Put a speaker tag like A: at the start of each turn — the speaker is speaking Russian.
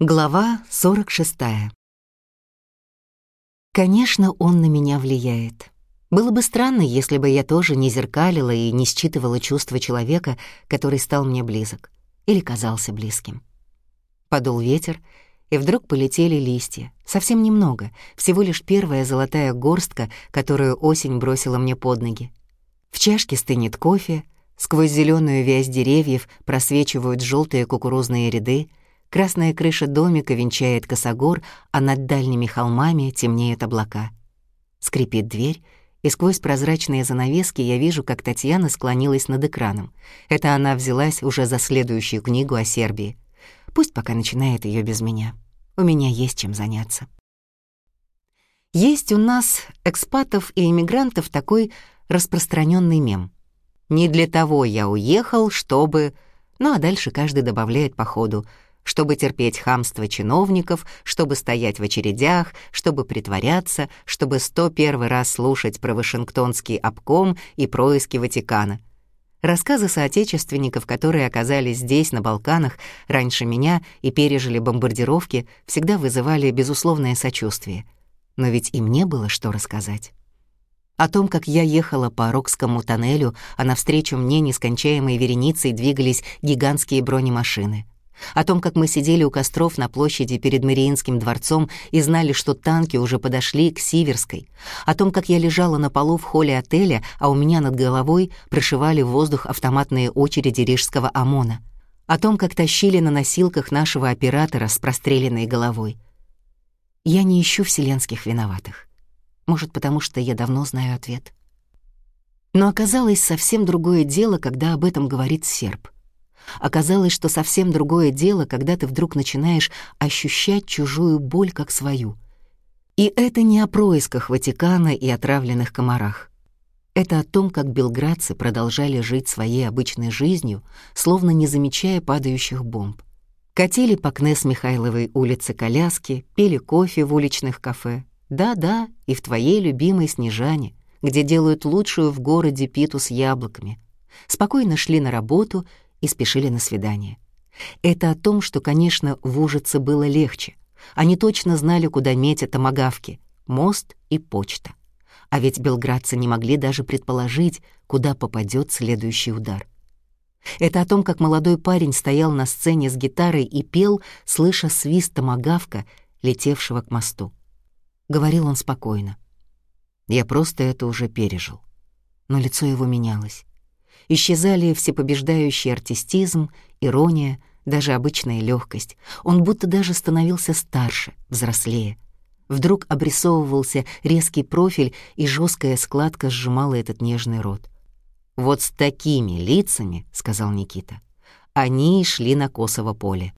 A: Глава 46. Конечно, он на меня влияет. Было бы странно, если бы я тоже не зеркалила и не считывала чувства человека, который стал мне близок или казался близким. Подул ветер, и вдруг полетели листья. Совсем немного, всего лишь первая золотая горстка, которую осень бросила мне под ноги. В чашке стынет кофе, сквозь зеленую вязь деревьев просвечивают желтые кукурузные ряды, Красная крыша домика венчает косогор, а над дальними холмами темнеют облака. Скрипит дверь, и сквозь прозрачные занавески я вижу, как Татьяна склонилась над экраном. Это она взялась уже за следующую книгу о Сербии. Пусть пока начинает ее без меня. У меня есть чем заняться. Есть у нас, экспатов и иммигрантов, такой распространенный мем. «Не для того я уехал, чтобы...» Ну а дальше каждый добавляет по ходу — чтобы терпеть хамство чиновников, чтобы стоять в очередях, чтобы притворяться, чтобы сто первый раз слушать про Вашингтонский обком и происки Ватикана. Рассказы соотечественников, которые оказались здесь, на Балканах, раньше меня и пережили бомбардировки, всегда вызывали безусловное сочувствие. Но ведь им не было что рассказать. О том, как я ехала по Рокскому тоннелю, а навстречу мне нескончаемой вереницей двигались гигантские бронемашины — о том, как мы сидели у костров на площади перед Мариинским дворцом и знали, что танки уже подошли к Сиверской, о том, как я лежала на полу в холле отеля, а у меня над головой прошивали в воздух автоматные очереди рижского ОМОНа, о том, как тащили на носилках нашего оператора с простреленной головой. Я не ищу вселенских виноватых. Может, потому что я давно знаю ответ. Но оказалось совсем другое дело, когда об этом говорит серб — Оказалось, что совсем другое дело, когда ты вдруг начинаешь ощущать чужую боль как свою. И это не о происках Ватикана и отравленных комарах. Это о том, как белградцы продолжали жить своей обычной жизнью, словно не замечая падающих бомб. Катили по Кнес Михайловой улице коляски, пили кофе в уличных кафе. Да-да, и в твоей любимой Снежане, где делают лучшую в городе питу с яблоками. Спокойно шли на работу и спешили на свидание. Это о том, что, конечно, в Ужице было легче. Они точно знали, куда метят томагавки — мост и почта. А ведь белградцы не могли даже предположить, куда попадет следующий удар. Это о том, как молодой парень стоял на сцене с гитарой и пел, слыша свист томагавка, летевшего к мосту. Говорил он спокойно. Я просто это уже пережил. Но лицо его менялось. Исчезали всепобеждающий артистизм, ирония, даже обычная легкость. Он будто даже становился старше, взрослее. Вдруг обрисовывался резкий профиль, и жесткая складка сжимала этот нежный рот. «Вот с такими лицами, — сказал Никита, — они шли на косово поле».